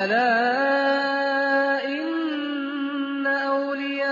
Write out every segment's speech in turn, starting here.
أَلَا إِنَّ أَوْلِيَاءَ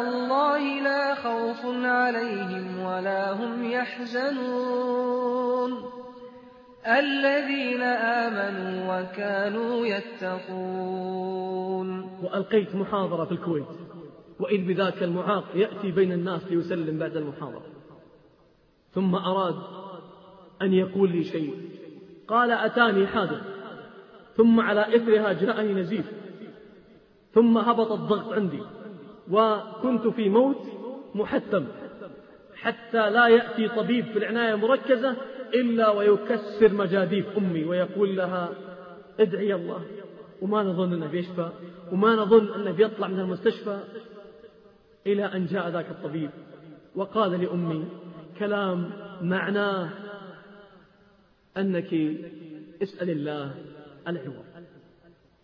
اللَّهِ لَا خَوْفٌ عَلَيْهِمْ وَلَا هُمْ يَحْزَنُونَ. الَّذِينَ آمَنُوا وَكَانُوا يَتَّقُونَ. وألقيت محاضرة في الكويت وإذ بذاك المعاق يأتي بين الناس ليسلم بعد المحاضرة. ثم أراد أن يقول لي شيء قال أتاني حادث ثم على إثرها جاءني نزيف. ثم هبط الضغط عندي. وكنت في موت محتم. حتى لا يأتي طبيب في العناية المركزة إلا ويكسر مجاديف أمي ويقول لها ادعي الله. وما نظن أنه بيشفى. وما نظن أنه بيطلع من المستشفى إلى أن جاء ذاك الطبيب. وقال لأمي كلام معناه أنك اسأل الله العوض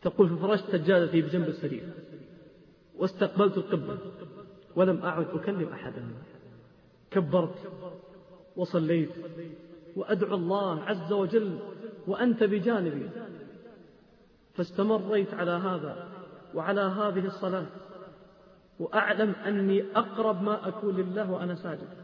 تقول ففرشت سجادتي بجنب السرير. واستقبلت القبلة ولم أعد أكلم أحدا. كبرت. وصليت. وأدعو الله عز وجل وأنت بجانبي. فاستمريت على هذا وعلى هذه الصلاة. وأعلم أني أقرب ما أكون لله وأنا ساجد.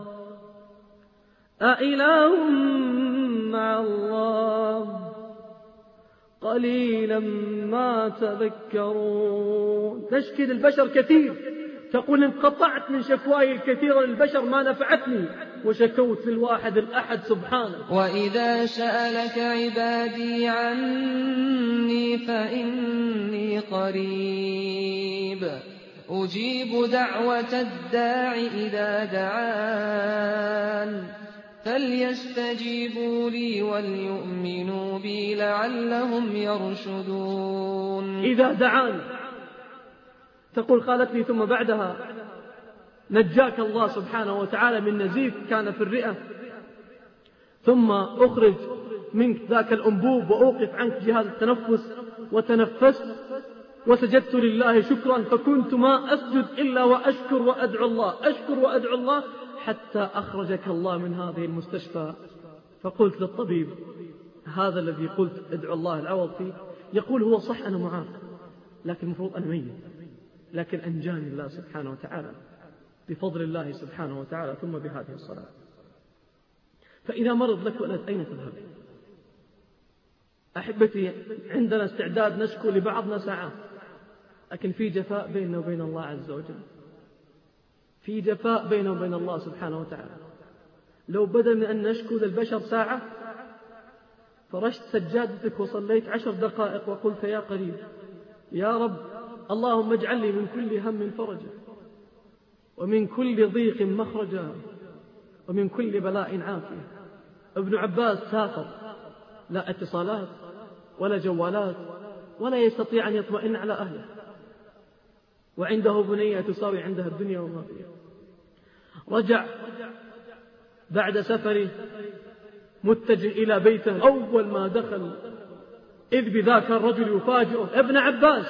أإله مع الله؟ قليلا ما تذكرون. تشكي للبشر كثير. تقول انقطعت من شكواي الكثيرة للبشر ما نفعتني. وشكوت للواحد الأحد سبحانه. وإذا سألك عبادي عني فإني قريب. أجيب دعوة الداع إذا دعان. فليستجيبوا لي وليؤمنوا بي لعلهم يرشدون إذا دعان تقول قالت لي ثم بعدها نجاك الله سبحانه وتعالى من نزيف كان في الرئة ثم أخرج منك ذاك الأنبوب وأوقف عنك جهاز التنفس وتنفست وسجدت لله شكرا فكنت ما أسجد إلا وأشكر وأدعو الله أشكر وأدعو الله حتى أخرجك الله من هذه المستشفى. فقلت للطبيب هذا الذي قلت أدعو الله العوض فيه. يقول هو صح أنا معاف لكن المفروض أنا ميت. لكن أنجاني الله سبحانه وتعالى بفضل الله سبحانه وتعالى ثم بهذه الصلاة. فإذا مرض لك ولد أين تذهب. أحبتي عندنا استعداد نشكو لبعضنا ساعات لكن في جفاء بيننا وبين الله عز وجل. في جفاء بيننا وبين الله سبحانه وتعالى. لو بدل من أن نشكو للبشر ساعة فرشت سجادتك وصليت عشر دقائق وقلت يا قريب يا رب اللهم اجعل لي من كل هم فرجا ومن كل ضيق مخرجا ومن كل بلاء عافية. ابن عباس سافر لا اتصالات ولا جوالات ولا يستطيع أن يطمئن على أهله. وعنده بنية تساوي عندها الدنيا وما فيها رجع بعد سفره متجه إلى بيته. أول ما دخل إذ بذاك الرجل يفاجئه ابن عباس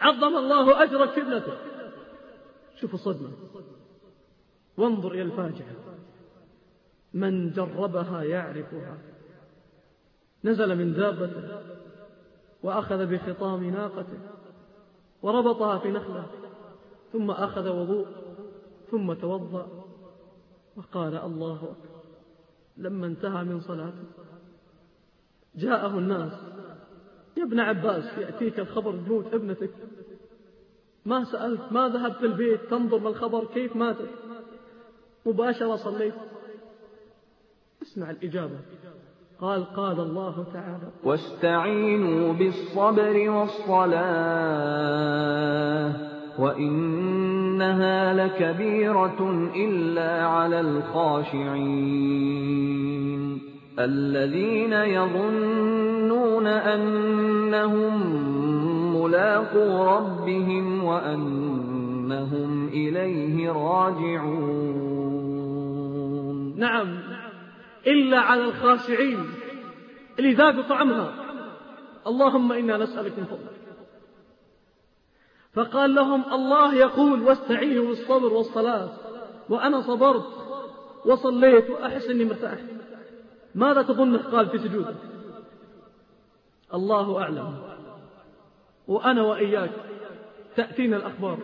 عظم الله أجرك في ابنته. شوف الصدمة. وانظر إلى الفاجعة. من جربها يعرفها. نزل من دابته وأخذ بخطام ناقته. وربطها في نخلة ثم أخذ وضوء ثم توضأ وقال الله أكبر. لما انتهى من صلاته جاءه الناس يا ابن عباس يأتيك الخبر بموت ابنتك. ما سألت ما ذهبت البيت تنظر ما الخبر كيف ماتت؟ مباشرة صليت. اسمع الإجابة. قال قال الله تعالى واستعينوا بالصبر والصلاة وإنها لكبيرة إلا على الخاشعين. الذين يظنون أنهم ملاقو ربهم وأنهم إليه راجعون. نعم. إلا على الخاشعين اللي ذاقوا طعمها. اللهم إنا نسألك من فضلك. فقال لهم الله يقول واستعينوا بالصبر والصلاة. وأنا صبرت وصليت وأحس أني مرتاح. ماذا تظن قال في سجوده؟ الله أعلم. وأنا وإياك تأتينا الأخبار.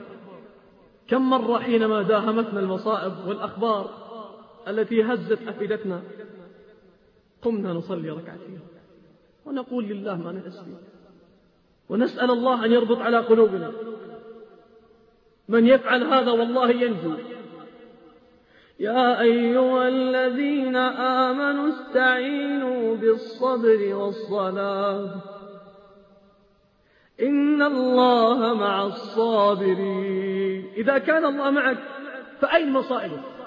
كم مرة حينما داهمتنا المصائب والأخبار التي هزت أفئدتنا. قمنا نصلي ركعتين. ونقول لله ما نحس فيه ونسأل الله أن يربط على قلوبنا. من يفعل هذا والله ينجو. يا أيها الذين آمنوا استعينوا بالصبر والصلاة. إن الله مع الصابرين. إذا كان الله معك فأين مصائبك؟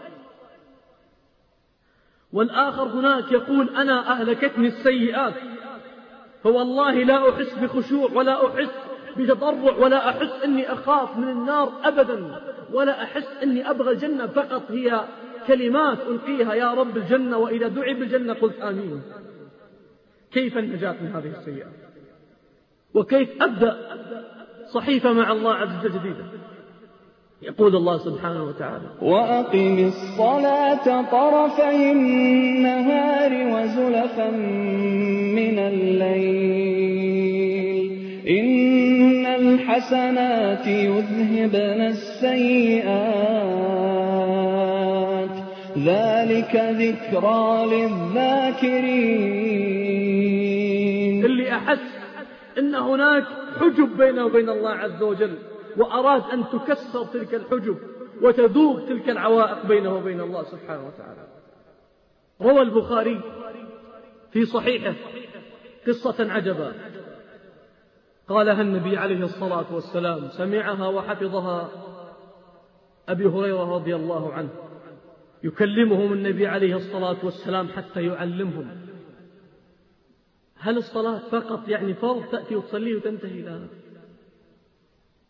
والآخر هناك يقول أنا أهلكتني السيئات. فوالله لا أحس بخشوع ولا أحس بتضرع ولا أحس أني أخاف من النار أبدا ولا أحس أني أبغى الجنة. فقط هي كلمات ألقيها يا رب الجنة وإذا دعي بالجنة قلت آمين. كيف النجاة من هذه السيئات؟ وكيف أبدأ صحيفة مع الله عز وجل جديدة؟ يقول الله سبحانه وتعالى وأقم الصلاة طرفي النهار وزلفا من الليل. إن الحسنات يذهبن السيئات. ذلك ذكرى للذاكرين. اللي أحس أن هناك حجب بينه وبين الله عز وجل. وأراد أن تكسر تلك الحجب وتذوب تلك العوائق بينه وبين الله سبحانه وتعالى. روى البخاري في صحيحه قصة عجبا قالها النبي عليه الصلاة والسلام سمعها وحفظها أبي هريرة رضي الله عنه. يكلمهم النبي عليه الصلاة والسلام حتى يعلمهم. هل الصلاة فقط يعني فرض تأتي وتصلي وتنتهي لا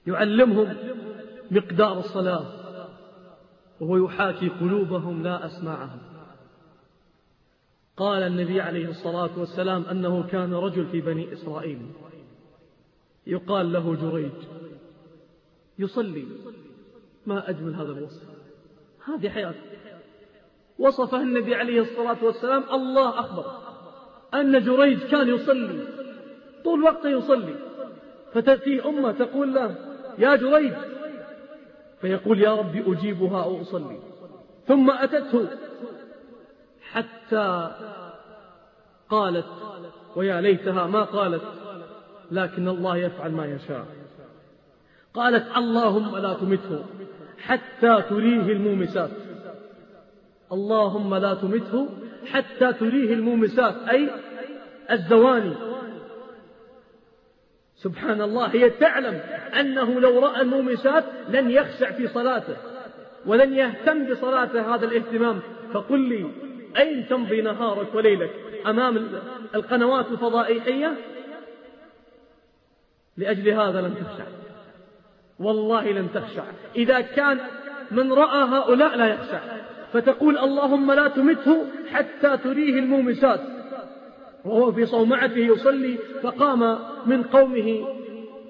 يعلمهم مقدار الصلاة وهو يحاكي قلوبهم لا أسماعهم قال النبي عليه الصلاة والسلام أنه كان رجل في بني إسرائيل. يقال له جريج يصلي. ما أجمل هذا الوصف. هذه حياته وصفه النبي عليه الصلاة والسلام الله أخبر أن جريج كان يصلي طول وقته يصلي. فتأتيه أمة تقول له يا جريج. فيقول يا ربي أجيبها أو أصلي. ثم أتته حتى قالت ويا ليتها ما قالت لكن الله يفعل ما يشاء. قالت اللهم لا تمته حتى تريه المومسات. اللهم لا تمته حتى تريه المومسات. أي الزواني. سبحان الله هي تعلم أنه لو رأى المومسات لن يخشع في صلاته ولن يهتم بصلاته هذا الاهتمام. فقل لي أين تمضي نهارك وليلك؟ أمام القنوات الفضائية؟ لأجل هذا لن تخشع. والله لن تخشع. إذا كان من رأى هؤلاء لا يخشع. فتقول اللهم لا تمته حتى تريه المومسات وهو في صومعته يصلي فقام من قومه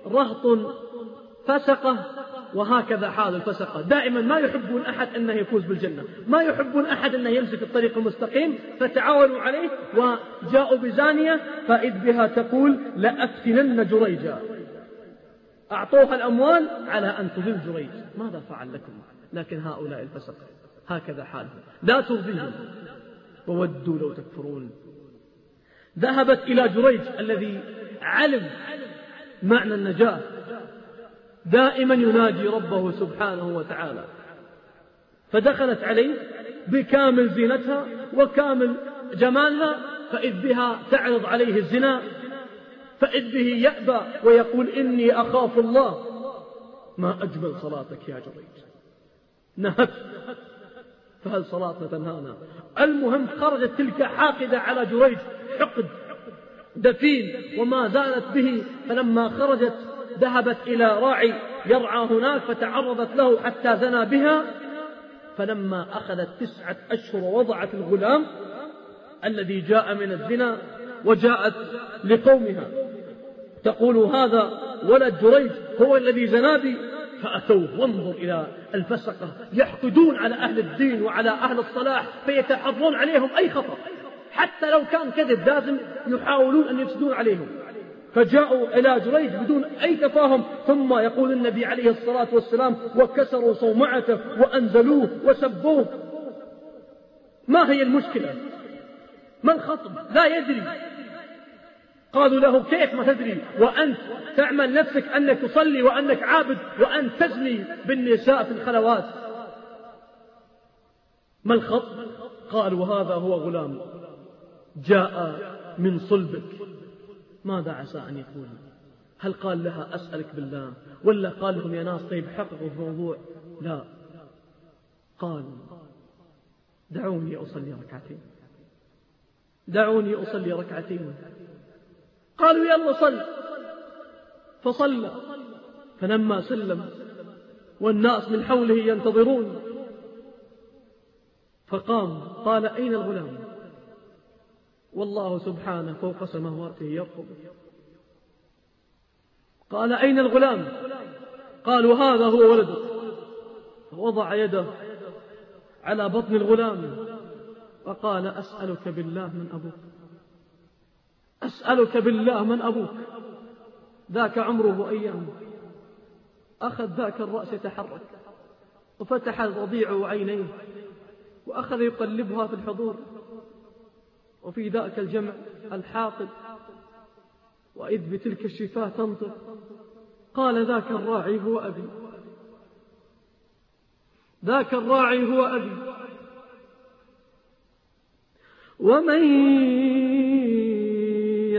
رهط فسقة وهكذا حال الفسقة. دائما ما يحبون أحد أنه يفوز بالجنة. ما يحبون أحد أنه يمسك الطريق المستقيم فتعاونوا عليه وجاءوا بزانية فإذ بها تقول لأفتنن جريجا. أعطوها الأموال على أن تضل جريج. ماذا فعل لكم؟ لكن هؤلاء الفسقة هكذا حالهم. لا ترضيهم. وودوا لو تكفرون. ذهبت إلى جريج الذي علم معنى النجاة. دائما يناجي ربه سبحانه وتعالى. فدخلت عليه بكامل زينتها وكامل جمالها فإذ بها تعرض عليه الزنا فإذ به يأبى ويقول إني أخاف الله. ما أجمل صلاتك يا جريج. نهت فهل صلاتنا تنهانا المهم خرجت تلك حاقدة على جريج حقد دفين وما زالت به فلما خرجت ذهبت إلى راعي يرعى هناك فتعرضت له حتى زنى بها فلما أخذت تسعة أشهر ووضعت الغلام الذي جاء من الزنا وجاءت لقومها تقول هذا ولد جريج هو الذي زنا بي؟ فأتوه وانظر إلى الفسقة يحقدون على أهل الدين وعلى أهل الصلاح فيتحرون عليهم أي خطأ. حتى لو كان كذب لازم يحاولون أن يفسدون عليهم. فجاءوا إلى جريج بدون أي تفاهم ثم يقول النبي عليه الصلاة والسلام وكسروا صومعته وأنزلوه وسبوه. ما هي المشكلة؟ ما الخطب لا يدري. قالوا له كيف ما تدري؟ وأنت تعمل نفسك أنك تصلي وأنك عابد وأنت تزني بالنساء في الخلوات. ما الخط؟ قال وهذا هو غلام. جاء من صلبك. ماذا عسى أن يقول؟ هل قال لها أسألك بالله؟ ولا قال لهم يا ناس طيب حققوا في الموضوع؟ لا. قال دعوني أصلي ركعتين. دعوني أصلي ركعتين. قالوا يلا صل. فصلى فلما سلم والناس من حوله ينتظرون. فقام قال أين الغلام؟ والله سبحانه فوق سماواته يرقب. قال أين الغلام؟ قالوا هذا هو ولدك. فوضع يده على بطن الغلام. وقال أسألك بالله من أبوك. أسألك بالله من أبوك ذاك عمره أيام أخذ ذاك الرأس يتحرك وفتح الرضيع عينيه وأخذ يقلبها في الحضور. وفي ذاك الجمع الحاقد وإذ بتلك الشفاة تنطق قال ذاك الراعي هو أبي. ذاك الراعي هو أبي. ومن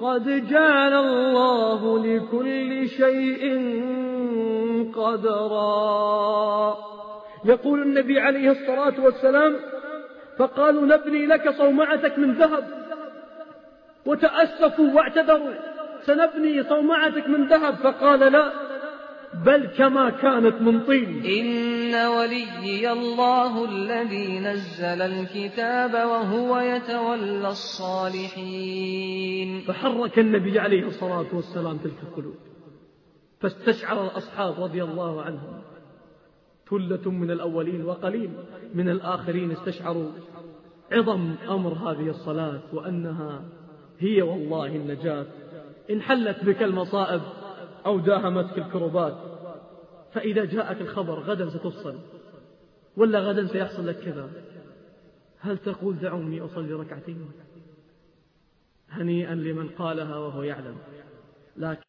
قد جعل الله لكل شيء قدرا. يقول النبي عليه الصلاة والسلام فقالوا نبني لك صومعتك من ذهب. وتأسفوا واعتذروا سنبني صومعتك من ذهب. فقال لا بل كما كانت من طين. إن وليي الله الذي نزل الكتاب وهو يتولى الصالحين. فحرك النبي عليه الصلاة والسلام تلك القلوب. فاستشعر الأصحاب رضي الله عنهم. ثلة من الأولين وقليل من الآخرين استشعروا عظم أمر هذه الصلاة وأنها هي والله النجاة. إن حلت بك المصائب أو داهمتك الكربات فإذا جاءك الخبر غدا ستفصل ولا غدا سيحصل لك كذا. هل تقول دعوني أصلي ركعتين؟ هنيئا لمن قالها وهو يعلم. لكن